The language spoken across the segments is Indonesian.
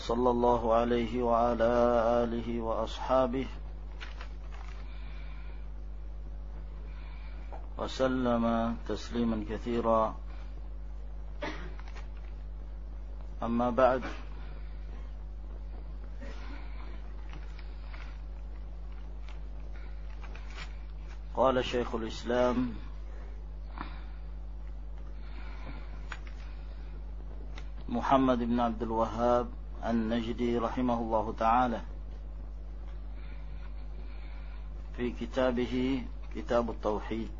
وصلى الله عليه وعلى آله وأصحابه وسلم تسليما كثيرا. أما بعد قال شيخ الإسلام محمد بن عبد الوهاب النجدي رحمه الله تعالى في كتابه كتاب التوحيد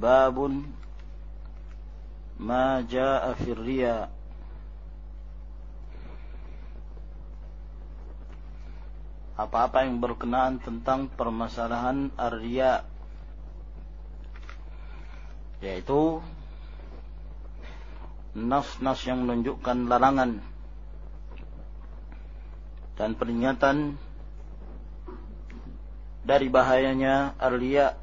باب ما جاء في الرياء apa-apa yang berkenaan tentang permasalahan arya yaitu nas-nas yang menunjukkan larangan dan peringatan dari bahayanya arya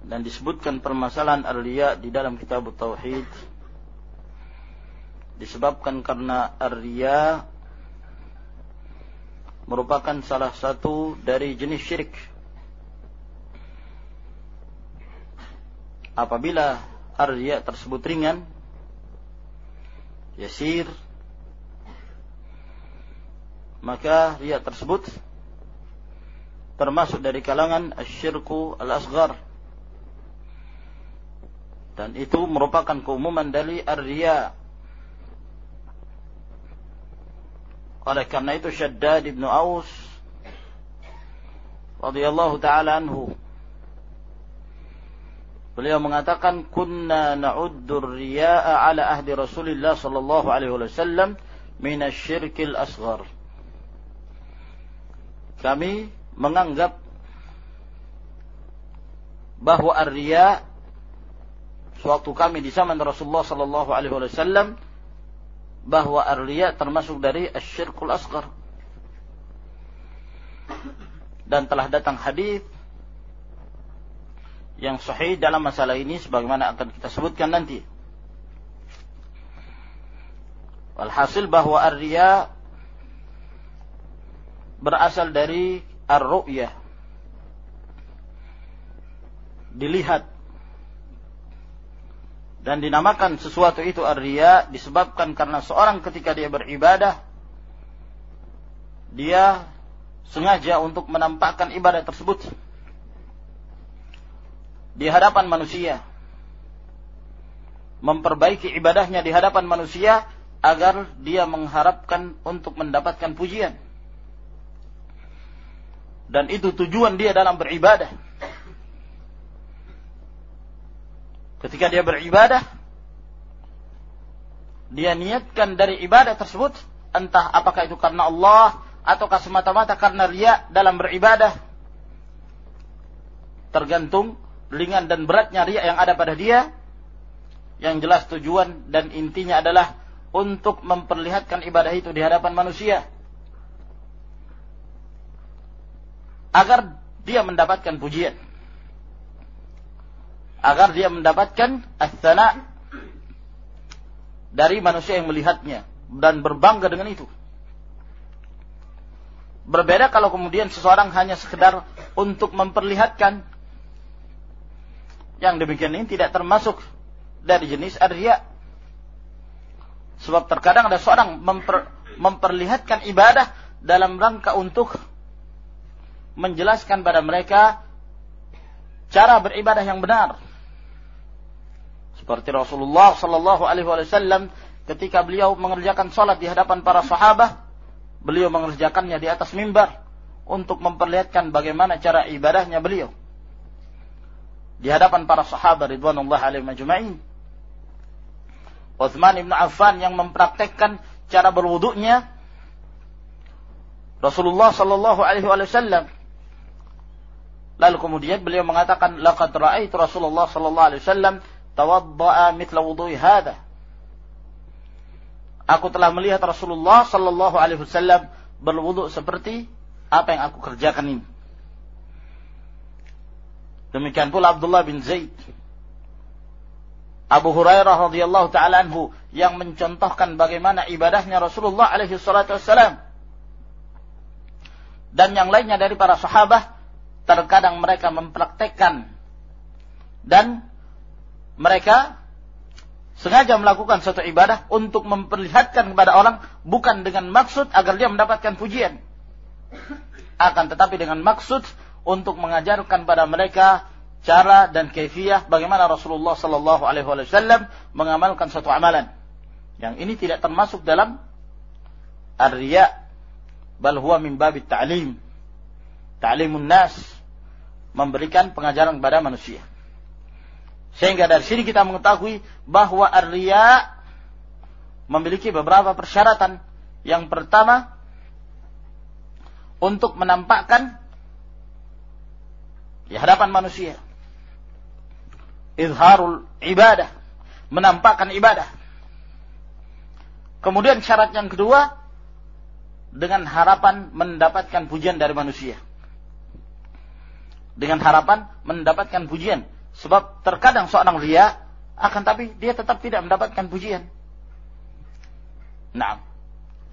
dan disebutkan permasalahan arya di dalam kitab tauhid disebabkan karena arya merupakan salah satu dari jenis syirik. Apabila arya tersebut ringan, yasir, maka riya tersebut termasuk dari kalangan asyirku al-asghar. Dan itu merupakan keumuman dari ar-riya Oleh karena itu Syaddad ibn Aus radhiyallahu taala anhu Beliau mengatakan kunna na'uddu riya'a ala ahdi Rasulillah sallallahu alaihi wasallam min asy-syirkil asghar. Kami menganggap bahwa ar-riya suatu kami di zaman Rasulullah sallallahu alaihi wasallam bahwa arliya termasuk dari asyirkul asghar. Dan telah datang hadis yang sahih dalam masalah ini sebagaimana akan kita sebutkan nanti. Walhasil bahwa arliya berasal dari ar-ru'yah. Dilihat dan dinamakan sesuatu itu ar-riya disebabkan karena seorang ketika dia beribadah dia sengaja untuk menampakkan ibadah tersebut di hadapan manusia memperbaiki ibadahnya di hadapan manusia agar dia mengharapkan untuk mendapatkan pujian dan itu tujuan dia dalam beribadah Ketika dia beribadah, dia niatkan dari ibadah tersebut, entah apakah itu karena Allah ataukah semata-mata karena ria dalam beribadah. Tergantung ringan dan beratnya ria yang ada pada dia. Yang jelas tujuan dan intinya adalah untuk memperlihatkan ibadah itu di hadapan manusia. Agar dia mendapatkan pujian agar dia mendapatkan asana dari manusia yang melihatnya dan berbangga dengan itu. Berbeda kalau kemudian seseorang hanya sekedar untuk memperlihatkan yang demikian ini tidak termasuk dari jenis arya. Sebab terkadang ada seorang memper, memperlihatkan ibadah dalam rangka untuk menjelaskan pada mereka cara beribadah yang benar seperti Rasulullah Sallallahu Alaihi Wasallam ketika beliau mengerjakan salat di hadapan para sahabat, beliau mengerjakannya di atas mimbar untuk memperlihatkan bagaimana cara ibadahnya beliau di hadapan para sahabat ridwanullah alaihi majma'in. Uthman ibn Affan yang mempraktekkan cara berwuduknya Rasulullah sallallahu alaihi wasallam. Lalu kemudian beliau mengatakan laqad ra'aitu Rasulullah sallallahu alaihi wasallam tawadda'a mithla wudu'i hadha. Aku telah melihat Rasulullah sallallahu alaihi wasallam berwuduk seperti apa yang aku kerjakan ini. Demikian pula Abdullah bin Zaid. Abu Hurairah radhiyallahu taala anhu yang mencontohkan bagaimana ibadahnya Rasulullah alaihi salatu wassalam. Dan yang lainnya dari para sahabat terkadang mereka mempraktekkan. Dan mereka sengaja melakukan suatu ibadah untuk memperlihatkan kepada orang bukan dengan maksud agar dia mendapatkan pujian. Akan tetapi dengan maksud untuk mengajarkan pada mereka cara dan kefiah bagaimana Rasulullah sallallahu alaihi wasallam mengamalkan suatu amalan yang ini tidak termasuk dalam ar-riya bal huwa min babit ta'lim. Ta'limun nas memberikan pengajaran kepada manusia. Sehingga dari sini kita mengetahui bahwa ar-riya memiliki beberapa persyaratan. Yang pertama untuk menampakkan di hadapan manusia. Izharul ibadah, menampakkan ibadah. Kemudian syarat yang kedua dengan harapan mendapatkan pujian dari manusia. Dengan harapan mendapatkan pujian. Sebab terkadang seorang ria akan tapi dia tetap tidak mendapatkan pujian. Nah,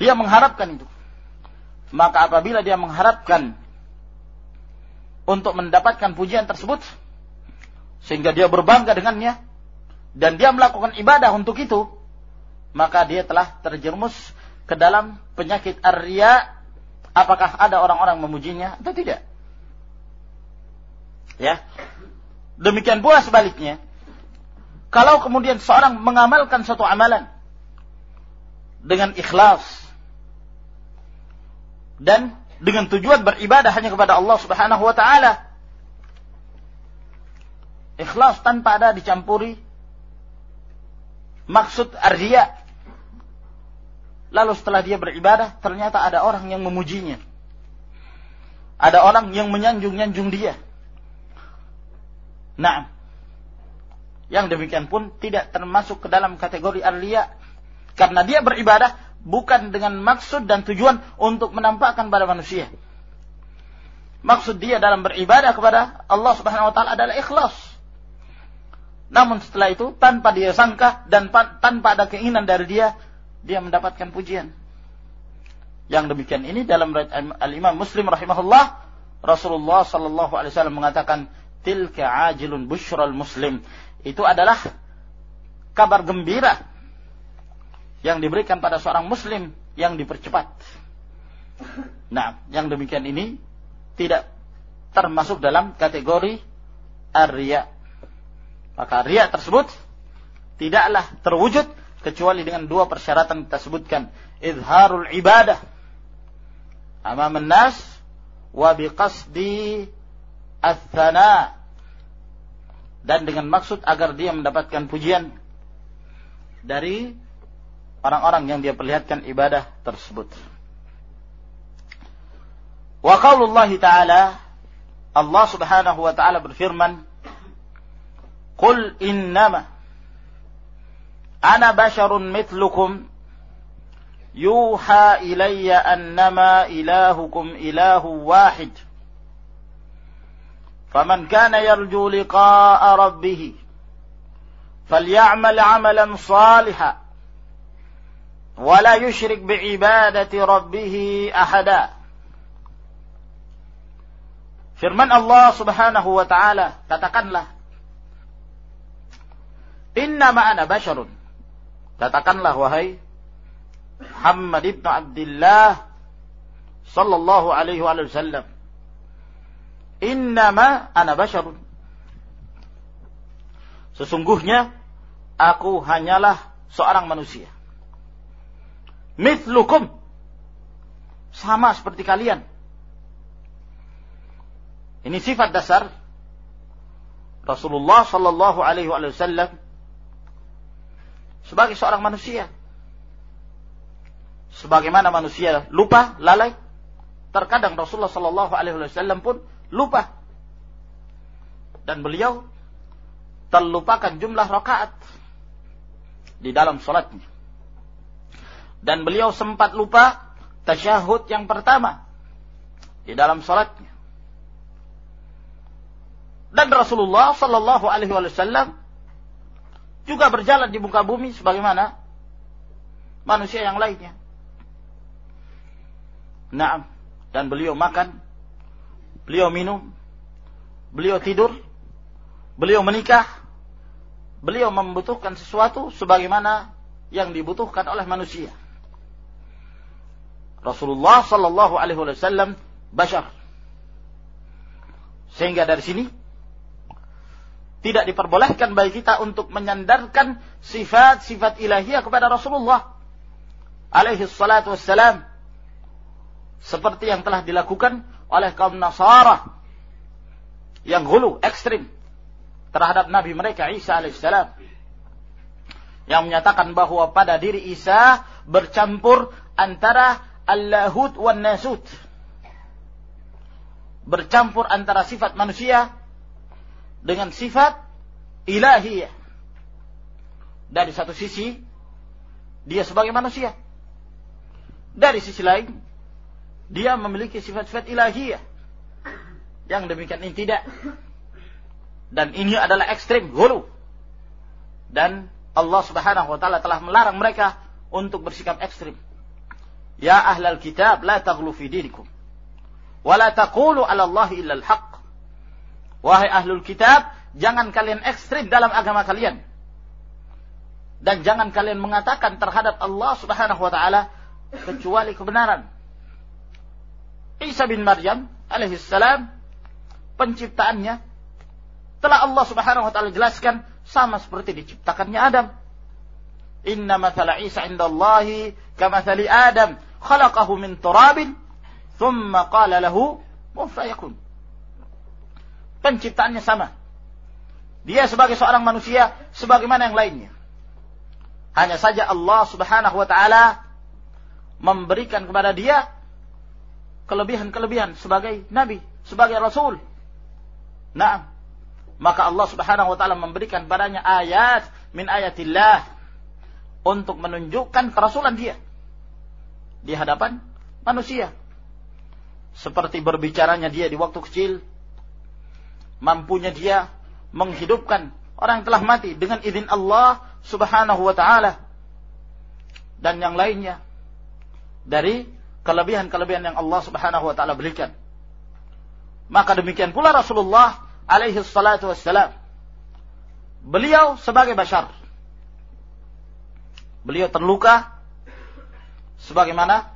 dia mengharapkan itu. Maka apabila dia mengharapkan untuk mendapatkan pujian tersebut, sehingga dia berbangga dengannya, dan dia melakukan ibadah untuk itu, maka dia telah terjerumus ke dalam penyakit arya apakah ada orang-orang memujinya atau tidak? Ya. Demikian pula sebaliknya. Kalau kemudian seorang mengamalkan satu amalan dengan ikhlas dan dengan tujuan beribadah hanya kepada Allah Subhanahu wa taala ikhlas tanpa ada dicampuri maksud arya Lalu setelah dia beribadah, ternyata ada orang yang memujinya. Ada orang yang menyanjung-nyanjung dia. Nah, yang demikian pun tidak termasuk ke dalam kategori arlia. Karena dia beribadah bukan dengan maksud dan tujuan untuk menampakkan pada manusia. Maksud dia dalam beribadah kepada Allah Subhanahu wa taala adalah ikhlas. Namun setelah itu tanpa dia sangka dan tanpa ada keinginan dari dia dia mendapatkan pujian. Yang demikian ini dalam Al-Imam Muslim rahimahullah Rasulullah sallallahu alaihi wasallam mengatakan tilka ajilun busyral muslim. Itu adalah kabar gembira yang diberikan pada seorang muslim yang dipercepat. Nah, yang demikian ini tidak termasuk dalam kategori ar-riya. Maka riya tersebut tidaklah terwujud kecuali dengan dua persyaratan kita sebutkan izharul ibadah amam nas wa biqasdi ats dan dengan maksud agar dia mendapatkan pujian dari orang-orang yang dia perlihatkan ibadah tersebut. Wa qaulullah ta'ala Allah Subhanahu wa taala berfirman Qul innama أنا بشر مثلكم يوحى إلي أنما إلهكم إله واحد فمن كان يرجو لقاء ربه فليعمل عملا صالحا ولا يشرك بعبادة ربه أحدا Firman Allah subhanahu wa ta'ala, katakanlah, Inna ma'ana basharun. Katakanlah wahai Muhammad ibn Abdullah sallallahu alaihi wasallam Innama ana basyarun Sesungguhnya aku hanyalah seorang manusia Mithlukum sama seperti kalian Ini sifat dasar Rasulullah Sallallahu Alaihi Wasallam sebagai seorang manusia. Sebagaimana manusia lupa, lalai, terkadang Rasulullah Sallallahu Alaihi Wasallam pun lupa. Dan beliau terlupakan jumlah rakaat di dalam sholatnya. Dan beliau sempat lupa tasyahud yang pertama di dalam sholatnya. Dan Rasulullah Sallallahu Alaihi Wasallam juga berjalan di muka bumi sebagaimana manusia yang lainnya. Nah, dan beliau makan, beliau minum, beliau tidur, beliau menikah, beliau membutuhkan sesuatu sebagaimana yang dibutuhkan oleh manusia. Rasulullah Sallallahu Alaihi Wasallam bashar. Sehingga dari sini tidak diperbolehkan bagi kita untuk menyandarkan sifat-sifat ilahiyah kepada Rasulullah alaihi salatu wassalam seperti yang telah dilakukan oleh kaum Nasara yang hulu ekstrim terhadap nabi mereka Isa alaihissalam yang menyatakan bahwa pada diri Isa bercampur antara Allahut wan Nasut bercampur antara sifat manusia dengan sifat ilahiyah. Dari satu sisi, dia sebagai manusia. Dari sisi lain, dia memiliki sifat-sifat ilahiyah. Yang demikian ini tidak. Dan ini adalah ekstrim, gulu. Dan Allah subhanahu wa ta'ala telah melarang mereka untuk bersikap ekstrim. Ya ahlal kitab, la taghlu fi dinikum. Wa la taqulu ala Allah illa al-haq. Wahai ahlul kitab, jangan kalian ekstrim dalam agama kalian. Dan jangan kalian mengatakan terhadap Allah subhanahu wa ta'ala kecuali kebenaran. Isa bin Maryam alaihissalam penciptaannya telah Allah subhanahu wa ta'ala jelaskan sama seperti diciptakannya Adam. Inna mathala Isa indallahi kamathali Adam khalaqahu min turabin thumma qala lahu mufayakun penciptaannya sama. Dia sebagai seorang manusia sebagaimana yang lainnya. Hanya saja Allah Subhanahu wa taala memberikan kepada dia kelebihan-kelebihan sebagai nabi, sebagai rasul. Nah, maka Allah Subhanahu wa taala memberikan padanya ayat min ayatillah untuk menunjukkan kerasulan dia di hadapan manusia. Seperti berbicaranya dia di waktu kecil, mampunya dia menghidupkan orang yang telah mati dengan izin Allah Subhanahu wa taala dan yang lainnya dari kelebihan-kelebihan yang Allah Subhanahu wa taala berikan. Maka demikian pula Rasulullah alaihi salatu wassalam. Beliau sebagai bashar. Beliau terluka sebagaimana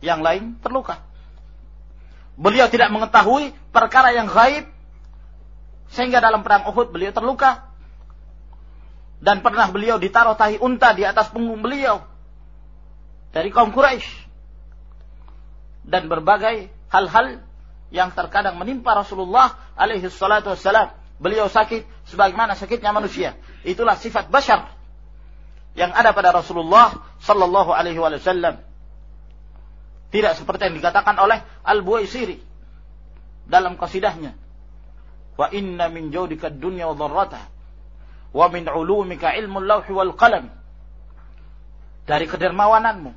yang lain terluka. Beliau tidak mengetahui perkara yang gaib sehingga dalam perang Uhud beliau terluka. Dan pernah beliau ditaruh tahi unta di atas punggung beliau. Dari kaum Quraisy. Dan berbagai hal-hal yang terkadang menimpa Rasulullah alaihi salatu wassalam. Beliau sakit sebagaimana sakitnya manusia. Itulah sifat bashar yang ada pada Rasulullah sallallahu alaihi wasallam. Tidak seperti yang dikatakan oleh Al-Buaisiri dalam kasidahnya. Wa inna min jawdika dunya wa dharratah wa min ulumika ilmu lawhi wal qalam. Dari kedermawananmu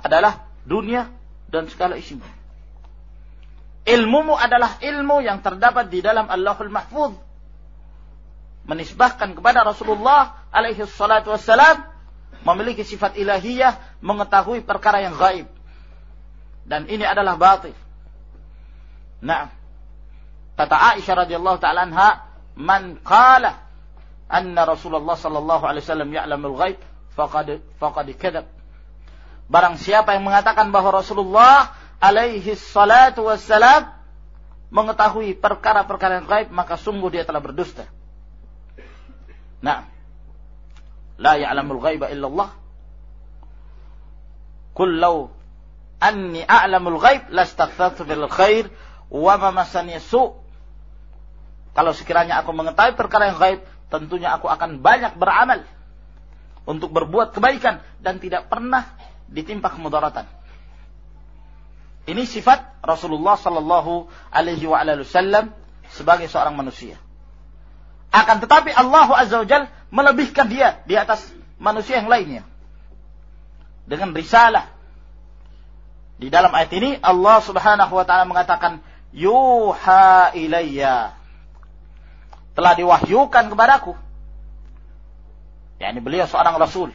adalah dunia dan segala isinya ilmumu adalah ilmu yang terdapat di dalam Allahul Mahfuz. Menisbahkan kepada Rasulullah alaihi salatu wassalam memiliki sifat ilahiyah mengetahui perkara yang gaib dan ini adalah batil nah Kata Aisyah radhiyallahu taala anha, "Man qala anna Rasulullah sallallahu alaihi wasallam ya'lamul ghaib faqad faqad kadzab." Barang siapa yang mengatakan bahwa Rasulullah alaihi salatu wassalam mengetahui perkara-perkara yang gaib, maka sungguh dia telah berdusta. Nah, la ya'lamul ghaiba illallah. Qul law anni a'lamul ghaib lastaghfartu bil khair wa mamasani su. Kalau sekiranya aku mengetahui perkara yang gaib, tentunya aku akan banyak beramal untuk berbuat kebaikan dan tidak pernah ditimpa kemudaratan. Ini sifat Rasulullah sallallahu alaihi wasallam sebagai seorang manusia. Akan tetapi Allah Azza wa Jal melebihkan dia di atas manusia yang lainnya. Dengan risalah. Di dalam ayat ini Allah Subhanahu wa taala mengatakan yuha ilayya. Telah diwahyukan kepadaku. Ya, ini beliau seorang rasul.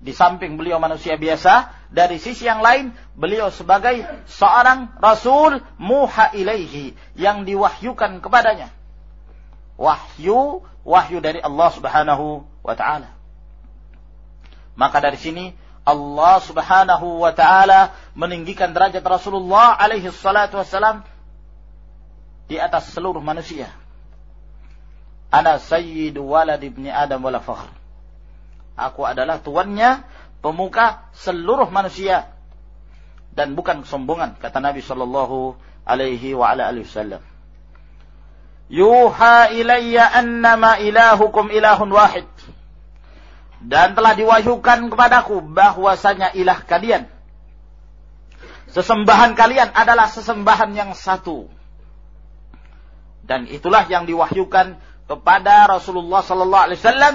Di samping beliau manusia biasa, dari sisi yang lain beliau sebagai seorang rasul muha ilaihi yang diwahyukan kepadanya. Wahyu, wahyu dari Allah Subhanahu wa taala. Maka dari sini Allah Subhanahu wa taala meninggikan derajat Rasulullah alaihi salatu wassalam di atas seluruh manusia. Ana sayyidu walad ibni Adam wala fakhr. Aku adalah tuannya pemuka seluruh manusia dan bukan kesombongan kata Nabi sallallahu alaihi wa ala alihi wasallam. Yuha ilayya annama ilahukum ilahun wahid. Dan telah diwahyukan kepadaku bahwasanya ilah kalian. Sesembahan kalian adalah sesembahan yang satu. Dan itulah yang diwahyukan kepada Rasulullah sallallahu alaihi wasallam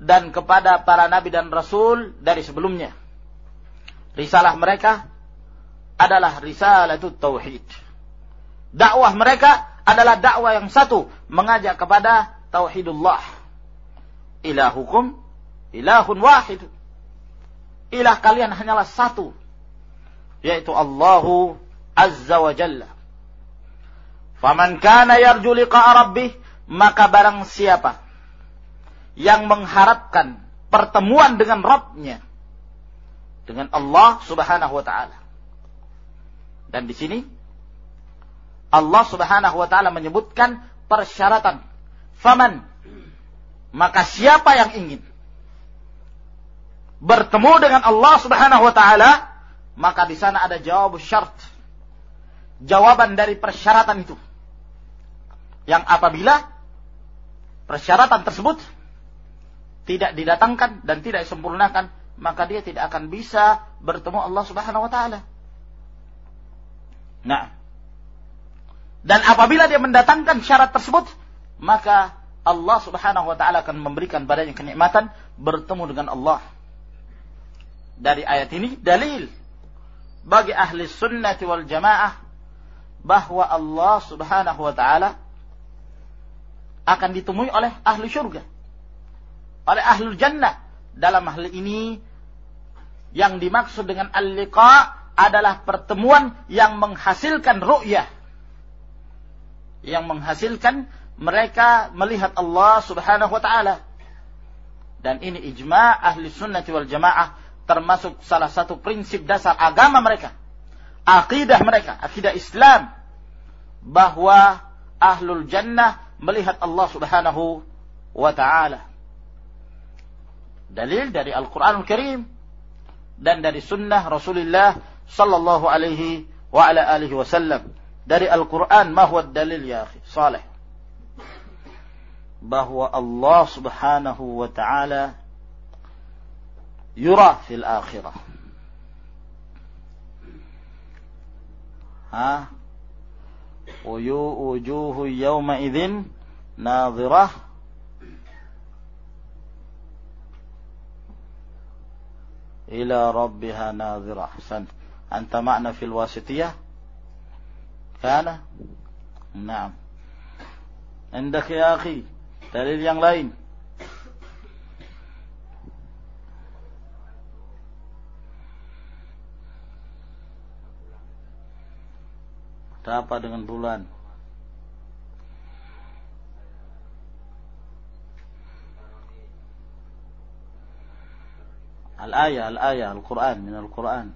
dan kepada para nabi dan rasul dari sebelumnya. Risalah mereka adalah risalah itu tauhid. Dakwah mereka adalah dakwah yang satu mengajak kepada tauhidullah ilahukum ilahun wahid. Ilah kalian hanyalah satu. Yaitu Allahu Azza wa Jalla. Faman kana yarju liqa'a rabbih, maka barang siapa yang mengharapkan pertemuan dengan Rabbnya, dengan Allah Subhanahu wa taala. Dan di sini Allah Subhanahu wa taala menyebutkan persyaratan. Faman maka siapa yang ingin bertemu dengan Allah Subhanahu wa taala, maka di sana ada jawab syarat. Jawaban dari persyaratan itu. Yang apabila persyaratan tersebut tidak didatangkan dan tidak disempurnakan, maka dia tidak akan bisa bertemu Allah Subhanahu wa taala. Nah, dan apabila dia mendatangkan syarat tersebut, maka Allah Subhanahu wa taala akan memberikan padanya kenikmatan bertemu dengan Allah dari ayat ini dalil bagi ahli sunnah wal jamaah bahwa Allah subhanahu wa ta'ala akan ditemui oleh ahli syurga. Oleh ahli jannah. Dalam hal ini yang dimaksud dengan al-liqa adalah pertemuan yang menghasilkan ru'yah. Yang menghasilkan mereka melihat Allah subhanahu wa ta'ala. Dan ini ijma' ahli sunnah wal jamaah termasuk salah satu prinsip dasar agama mereka. Akidah mereka, akidah Islam. Bahwa ahlul jannah melihat Allah subhanahu wa ta'ala. Dalil dari Al-Quranul Karim dan dari sunnah Rasulullah sallallahu alaihi wa ala alihi wasallam. Dari Al-Quran, ma huwa dalil ya akhi? Salih. Bahwa Allah subhanahu wa ta'ala يرى في الآخرة ها وجوه يومئذ ناظرة إلى ربها ناظرة أحسنت أنت معنا في الواسطية Kala? Naam. Indah ya akhi, dalil yang lain. Ada apa dengan bulan? Al-ayah, al-ayah, al-Quran, min al-Quran.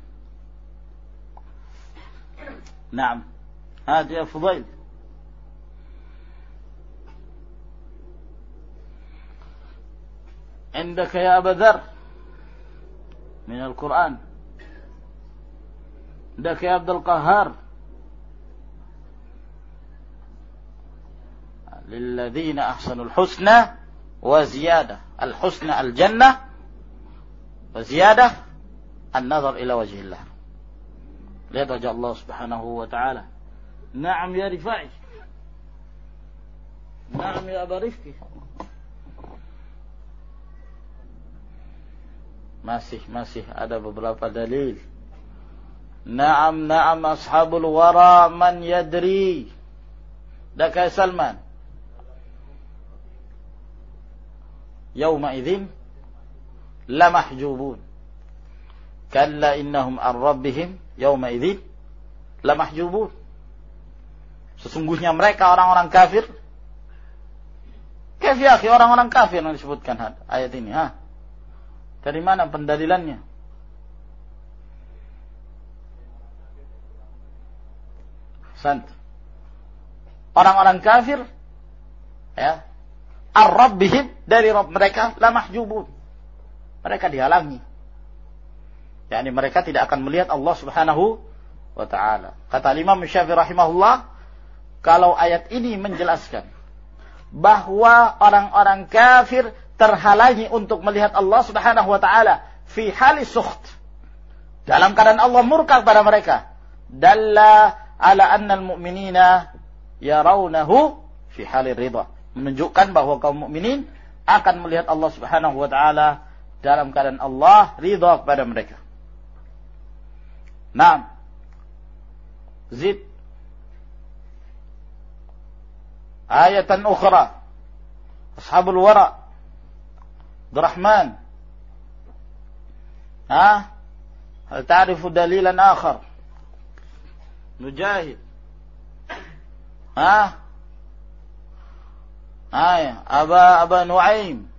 Naam. هذا يا فضيل. عندك يا أبا ذر من القرآن. عندك يا عبد القهار. للذين أحسنوا الحسنى وزيادة. الحسنى الجنة وزيادة النظر إلى وجه الله. ليرجع الله سبحانه وتعالى. Naam ya Rifai. Naam ya Aba Rifki. Masih masih ada beberapa dalil. Naam naam ashabul wara man yadri. Dakai Salman. Yawma idzin la mahjubun. Kalla innahum an rabbihim yawma idzin la mahjubun. Sesungguhnya mereka orang-orang kafir. Ya orang-orang kafir yang disebutkan ayat ini. Ha? Dari mana pendalilannya? Sant. Orang-orang kafir ya, ar-rabbihim dari Rabb mereka la mahjubun. Mereka dihalangi. yakni mereka tidak akan melihat Allah Subhanahu wa taala. Kata Imam Syafi'i rahimahullah, kalau ayat ini menjelaskan bahwa orang-orang kafir terhalangi untuk melihat Allah Subhanahu wa taala fi hali sukht. Dalam keadaan Allah murka kepada mereka. Dalla ala anna al-mu'minina yarawnahu fi hali ridha. Menunjukkan bahwa kaum mukminin akan melihat Allah Subhanahu wa taala dalam keadaan Allah ridha kepada mereka. Naam. Zid ayatan ukhra ashabul wara Abdurrahman ها؟ هل تعرف دليلا آخر؟ مجاهد ها؟ آية. أبا أبا نعيم.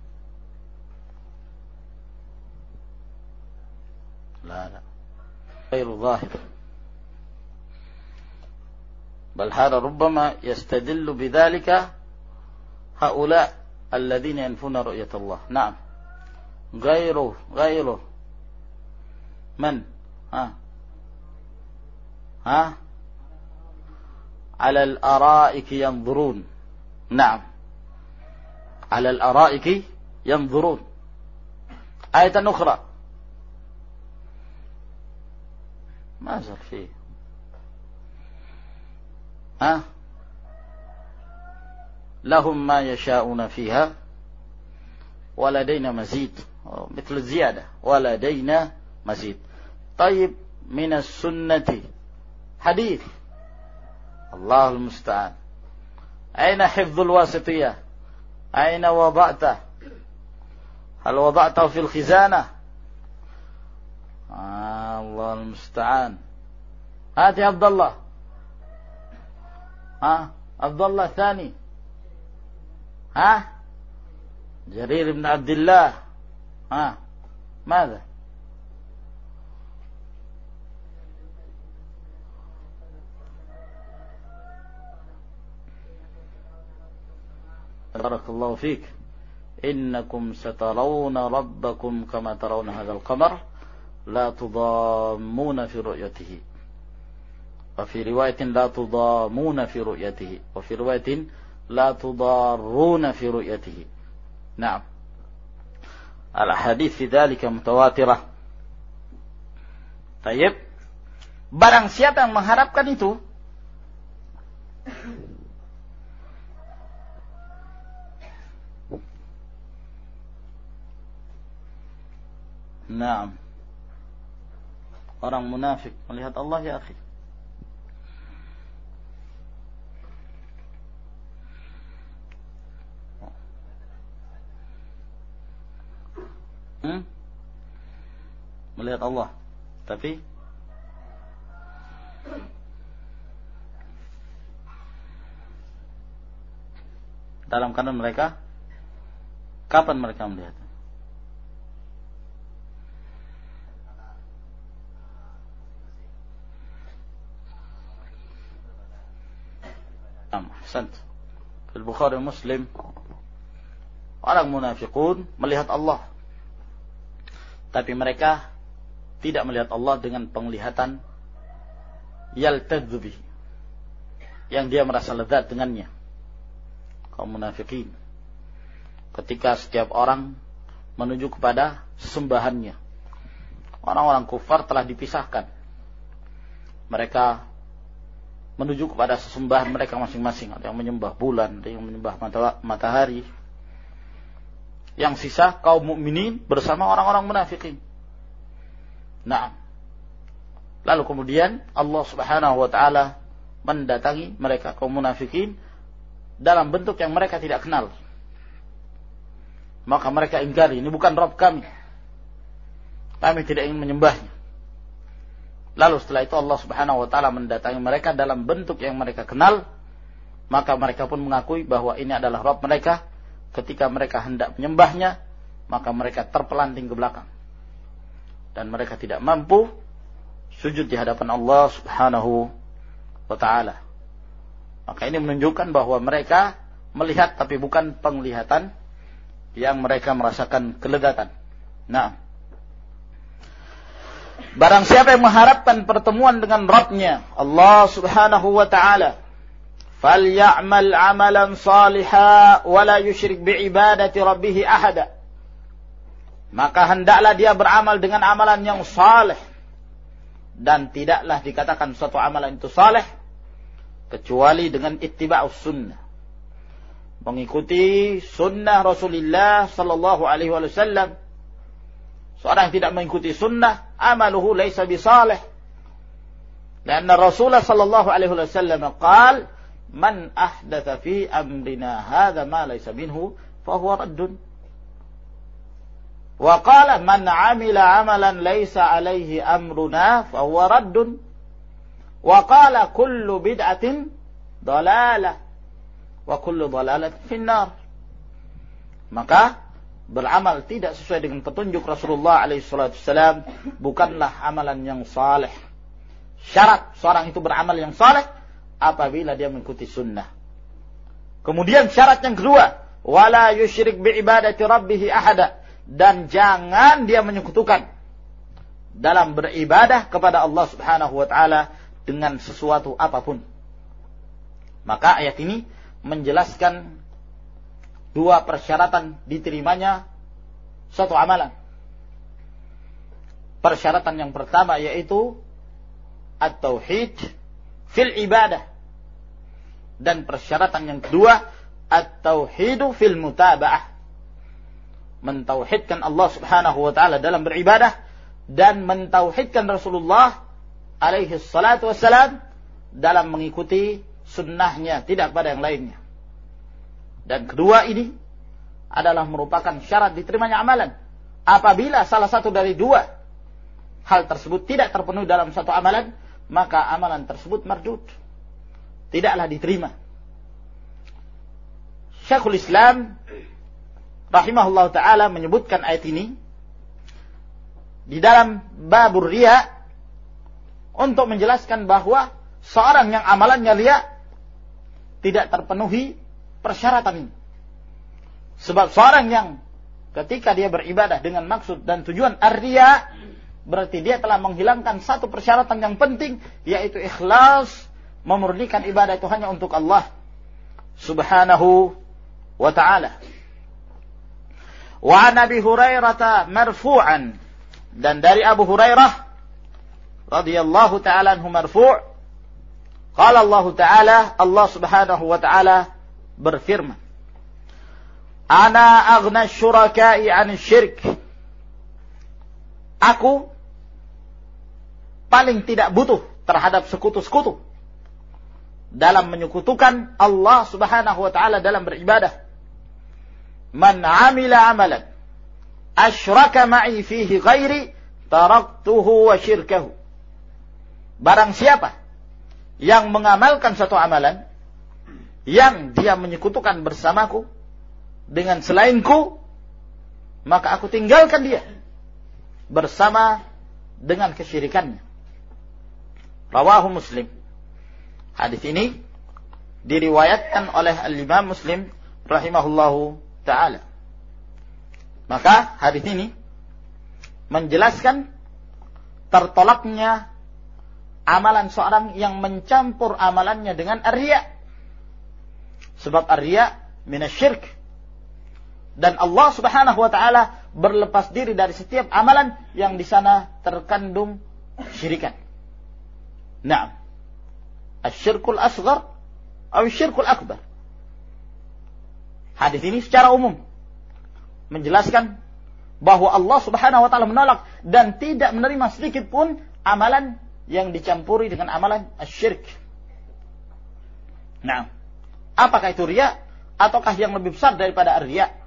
لا لا. غير ظاهر بل هذا ربما يستدل بذلك هؤلاء الذين ينفون رؤية الله. نعم. غيره غيره. من؟ ها؟ ها؟ على الأرائك ينظرون. نعم. على الأرائك ينظرون. آية أخرى. ما زال فيه. ها؟ لهم ما يشاءون فيها. ولدينا مزيد. مثل الزيادة ولدينا مزيد. طيب من السنة. حديث. الله المستعان. أين حفظ الواسطية؟ أين وضعته هل وضعته في الخزانة؟ آه الله المستعان. هات يا عبد الله. ها؟ عبد الله الثاني. ها؟ جرير بن عبد الله ها؟ ماذا؟ بارك الله فيك. إنكم سترون ربكم كما ترون هذا القمر. لا تضامون في رؤيته. Wa fi riwayatin la tudamuna fi ru'yatihi. Wa fi riwayatin la tudarruna fi ru'yatihi. Naam. Al-hadith fi dhalika mutawatirah. Tayyib. Barang siapa yang mengharapkan itu, Naam. Orang munafik melihat Allah ya akhi. Hmm? Melihat Allah. Tapi dalam keadaan mereka kapan mereka melihat? Ahsant. Di Bukhari Muslim orang munafikun melihat Allah tapi mereka tidak melihat Allah dengan penglihatan yaltadzubi yang dia merasa lezat dengannya. kaum munafikin. Ketika setiap orang menuju kepada sesembahannya. Orang-orang kufar telah dipisahkan. Mereka menuju kepada sesembahan mereka masing-masing. Ada yang menyembah bulan, ada yang menyembah matahari. Yang sisa kaum mukminin bersama orang-orang munafikin. Nah, lalu kemudian Allah Subhanahu wa taala mendatangi mereka kaum munafikin dalam bentuk yang mereka tidak kenal. Maka mereka ingkari, ini bukan Rob kami. Kami tidak ingin menyembahnya. Lalu setelah itu Allah Subhanahu wa taala mendatangi mereka dalam bentuk yang mereka kenal, maka mereka pun mengakui bahwa ini adalah Rabb mereka. Ketika mereka hendak menyembahnya, maka mereka terpelanting ke belakang. Dan mereka tidak mampu sujud di hadapan Allah Subhanahu wa taala. Maka ini menunjukkan bahwa mereka melihat tapi bukan penglihatan yang mereka merasakan kelegatan. Nah, Barang siapa yang mengharapkan pertemuan dengan Rabbnya, Allah subhanahu wa ta'ala, فَلْيَعْمَلْ عَمَلًا صَالِحًا وَلَا يُشْرِكْ بِعِبَادَةِ رَبِّهِ أَحَدًا Maka hendaklah dia beramal dengan amalan yang saleh dan tidaklah dikatakan suatu amalan itu saleh kecuali dengan ittiba'us sunnah. Mengikuti sunnah Rasulullah sallallahu alaihi wasallam Seorang yang tidak mengikuti sunnah, amaluhu laisa bisalih. Karena Rasulullah sallallahu alaihi wasallam man ahdatha fi amrina hadha ma laysa minhu fa huwa raddun. Wa qala man amila amalan laysa alayhi amruna fa huwa raddun. Wa qala kullu bid'atin dalalah. Wa kullu dalalatin finnar. Maka beramal tidak sesuai dengan petunjuk Rasulullah alaihi salatu bukanlah amalan yang saleh. Syarat seorang itu beramal yang saleh apabila dia mengikuti sunnah. Kemudian syarat yang kedua, wala yusyrik bi ibadati rabbih ahada dan jangan dia menyekutukan dalam beribadah kepada Allah Subhanahu wa taala dengan sesuatu apa pun. Maka ayat ini menjelaskan dua persyaratan diterimanya suatu amalan. Persyaratan yang pertama yaitu at-tauhid fil ibadah. Dan persyaratan yang kedua at-tauhidu fil mutaba'ah. Mentauhidkan Allah Subhanahu wa taala dalam beribadah dan mentauhidkan Rasulullah alaihi salatu wassalam dalam mengikuti sunnahnya, tidak pada yang lainnya. Dan kedua ini adalah merupakan syarat diterimanya amalan. Apabila salah satu dari dua hal tersebut tidak terpenuhi dalam satu amalan, maka amalan tersebut mardud. Tidaklah diterima. Syekhul Islam rahimahullah taala menyebutkan ayat ini di dalam babur ria untuk menjelaskan bahwa seorang yang amalannya ria tidak terpenuhi persyaratan ini. Sebab seorang yang ketika dia beribadah dengan maksud dan tujuan arya berarti dia telah menghilangkan satu persyaratan yang penting yaitu ikhlas memurnikan ibadah itu hanya untuk Allah Subhanahu wa taala. Wa Nabi Hurairah marfu'an dan dari Abu Hurairah radhiyallahu taala anhu marfu' qala Allah taala Allah Subhanahu wa taala berfirman, Ana aghna syuraka'i an syirk. Aku paling tidak butuh terhadap sekutu-sekutu dalam menyekutukan Allah Subhanahu wa taala dalam beribadah. Man 'amila 'amalan asyraka ma'i fihi ghairi taraktuhu wa syirkahu. Barang siapa yang mengamalkan satu amalan yang dia menyekutukan bersamaku dengan selainku, maka aku tinggalkan dia bersama dengan kesyirikannya. Rawahu Muslim. Hadis ini diriwayatkan oleh Al-Imam Muslim rahimahullahu taala. Maka hadis ini menjelaskan tertolaknya amalan seorang yang mencampur amalannya dengan riya Sebab arya minasyirk. Dan Allah Subhanahu wa taala berlepas diri dari setiap amalan yang di sana terkandung syirikan. Nah, asyirkul asghar atau syirkul akbar. Hadis ini secara umum menjelaskan bahwa Allah Subhanahu wa taala menolak dan tidak menerima sedikit pun amalan yang dicampuri dengan amalan asyirk. Nah, apakah itu riya ataukah yang lebih besar daripada riya?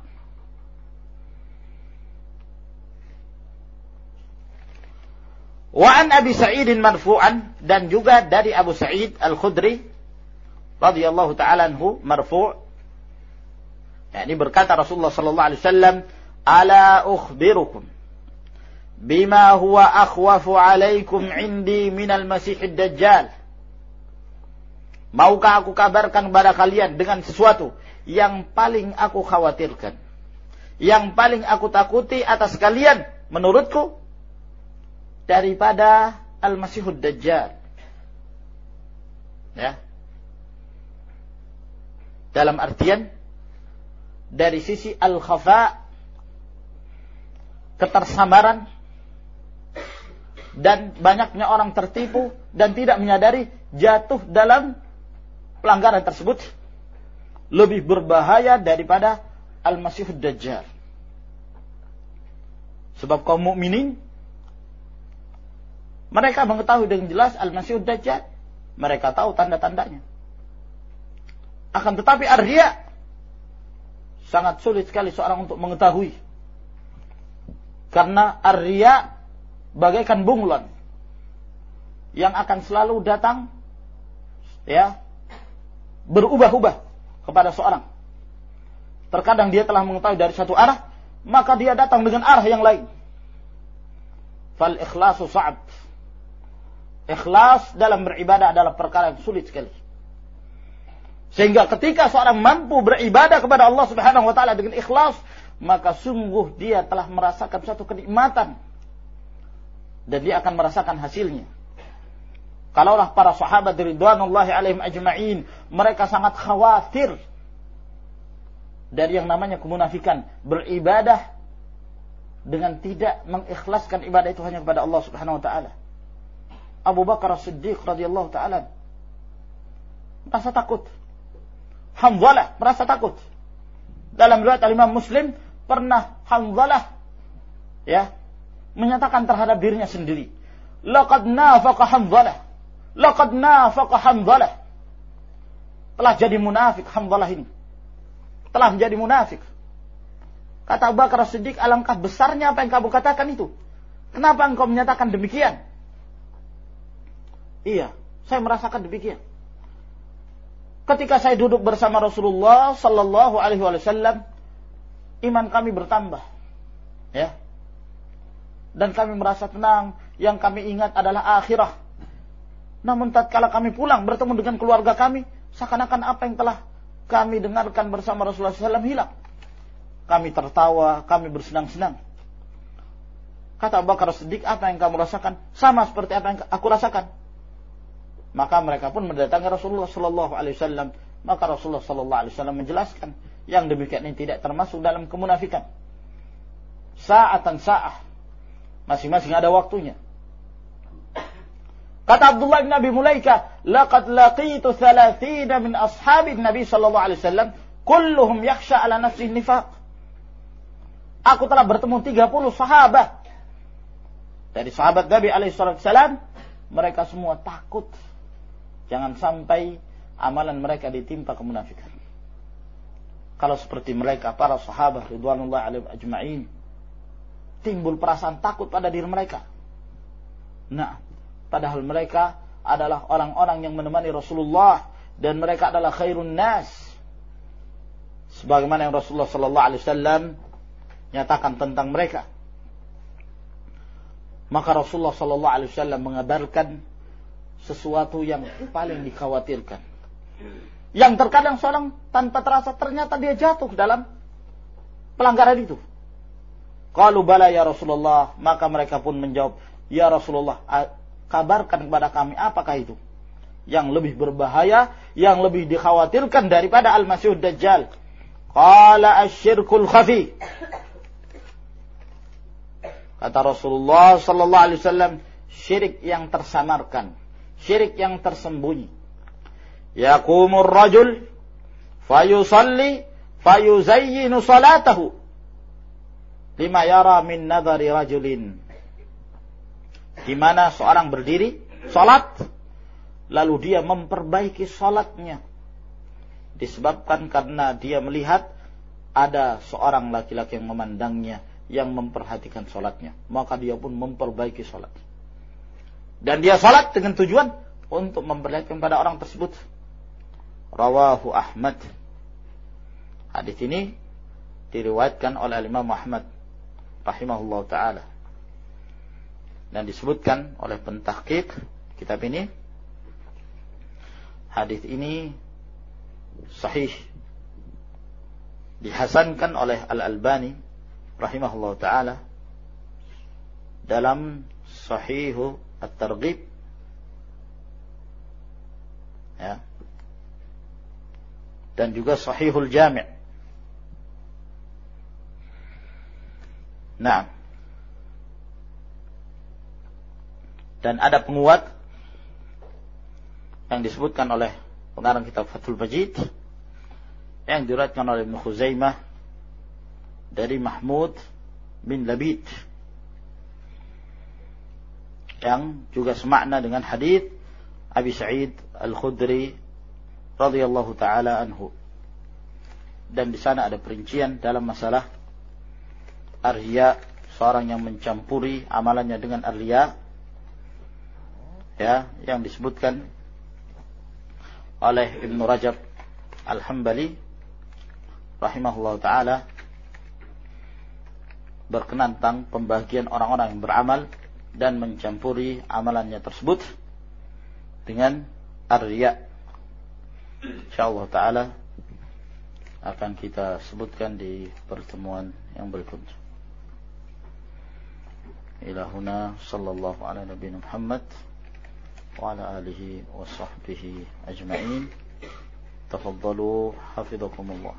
Wa an Abi Sa'id marfu'an dan juga dari Abu Sa'id Al-Khudri radhiyallahu taala anhu marfu' yakni berkata Rasulullah sallallahu alaihi wasallam ala ukhbirukum bima huwa akhwafu alaikum indi minal masihid dajjal Maukah aku kabarkan kepada kalian dengan sesuatu yang paling aku khawatirkan? Yang paling aku takuti atas kalian menurutku daripada Al-Masihud Dajjal. Ya. Dalam artian dari sisi al-khafa ketersamaran dan banyaknya orang tertipu dan tidak menyadari jatuh dalam pelanggaran tersebut lebih berbahaya daripada al-masihud dajjal. Sebab kaum mukminin mereka mengetahui dengan jelas Al-Masih Dajjal. Mereka tahu tanda-tandanya. Akan tetapi Arya sangat sulit sekali seorang untuk mengetahui. Karena Arya bagaikan bunglon yang akan selalu datang ya berubah-ubah kepada seorang. Terkadang dia telah mengetahui dari satu arah, maka dia datang dengan arah yang lain. Fal ikhlasu sa'ab Ikhlas dalam beribadah adalah perkara yang sulit sekali. Sehingga ketika seorang mampu beribadah kepada Allah Subhanahu wa taala dengan ikhlas, maka sungguh dia telah merasakan satu kenikmatan dan dia akan merasakan hasilnya. Kalaulah para sahabat ridwanullahi alaihim ajma'in, mereka sangat khawatir dari yang namanya kemunafikan, beribadah dengan tidak mengikhlaskan ibadah itu hanya kepada Allah Subhanahu wa taala. Abu Bakar As-Siddiq radhiyallahu taala merasa takut. Hamzalah merasa takut. Dalam riwayat Imam Muslim pernah Hamzalah ya menyatakan terhadap dirinya sendiri, "Laqad nafaqa Hamzalah. Laqad nafaqa Hamzalah." Telah jadi munafik Hamzalah ini. Telah menjadi munafik. Kata Abu Bakar As-Siddiq, alangkah besarnya apa yang kamu katakan itu. Kenapa engkau menyatakan demikian? Iya, saya merasakan demikian. Ketika saya duduk bersama Rasulullah Sallallahu Alaihi Wasallam, iman kami bertambah, ya. Dan kami merasa tenang. Yang kami ingat adalah akhirah. Namun tatkala kami pulang bertemu dengan keluarga kami, seakan-akan apa yang telah kami dengarkan bersama Rasulullah SAW hilang. Kami tertawa, kami bersenang-senang. Kata Abu Bakar Siddiq, apa yang kamu rasakan? Sama seperti apa yang aku rasakan. Maka mereka pun mendatangi Rasulullah Sallallahu Alaihi Wasallam. Maka Rasulullah Sallallahu Alaihi Wasallam menjelaskan yang demikian ini tidak termasuk dalam kemunafikan. Saatan sa'ah. Masing-masing ada waktunya. Kata Abdullah bin Abi Mulaika, "Laqad laqitu 30 min ashabi Nabi sallallahu alaihi wasallam, kulluhum yakhsha ala nafsihi nifaq." Aku telah bertemu 30 sahabat. Dari sahabat Nabi alaihi salam, mereka semua takut Jangan sampai amalan mereka ditimpa kemunafikan. Kalau seperti mereka, para sahabat Ridwanullah alaihim ajma'in, timbul perasaan takut pada diri mereka. Nah, padahal mereka adalah orang-orang yang menemani Rasulullah dan mereka adalah khairun nas. Sebagaimana yang Rasulullah sallallahu alaihi wasallam nyatakan tentang mereka. Maka Rasulullah sallallahu alaihi wasallam mengabarkan sesuatu yang paling dikhawatirkan. Yang terkadang seorang tanpa terasa ternyata dia jatuh dalam pelanggaran itu. Kalau bala ya Rasulullah, maka mereka pun menjawab, Ya Rasulullah, kabarkan kepada kami apakah itu? Yang lebih berbahaya, yang lebih dikhawatirkan daripada Al-Masih Dajjal. Qala asyirkul khafi. Kata Rasulullah sallallahu alaihi wasallam, syirik yang tersamarkan, syirik yang tersembunyi. Yaqumur rajul fayusalli fayuzayyinu salatahu. Lima yara min nadhari rajulin. Di mana seorang berdiri salat lalu dia memperbaiki salatnya. Disebabkan karena dia melihat ada seorang laki-laki yang memandangnya yang memperhatikan salatnya. Maka dia pun memperbaiki salat dan dia salat dengan tujuan untuk memperlihatkan pada orang tersebut. Rawahu Ahmad. Hadis ini diriwayatkan oleh Imam Muhammad rahimahullah taala. Dan disebutkan oleh pentahqiq kitab ini. Hadis ini sahih. Dihasankan oleh Al-Albani rahimahullah taala dalam Sahih At-Targhib. Ya. Dan juga Sahihul Jami' Nah. Dan ada penguat yang disebutkan oleh pengarang kitab Fathul Majid yang diriwayatkan oleh Ibnu Khuzaimah dari Mahmud bin Labid yang juga semakna dengan hadis Abi Sa'id Al-Khudri radhiyallahu taala anhu. Dan di sana ada perincian dalam masalah arya seorang yang mencampuri amalannya dengan arya ya yang disebutkan oleh Ibnu Rajab Al-Hambali rahimahullah taala berkenan tentang pembagian orang-orang yang beramal dan mencampuri amalannya tersebut dengan arya. Insyaallah taala akan kita sebutkan di pertemuan yang berikutnya. Ila huna sallallahu ala nabiyina Muhammad wa ala alihi wa sahbihi ajma'in. Tafaddalu hafizakumullah.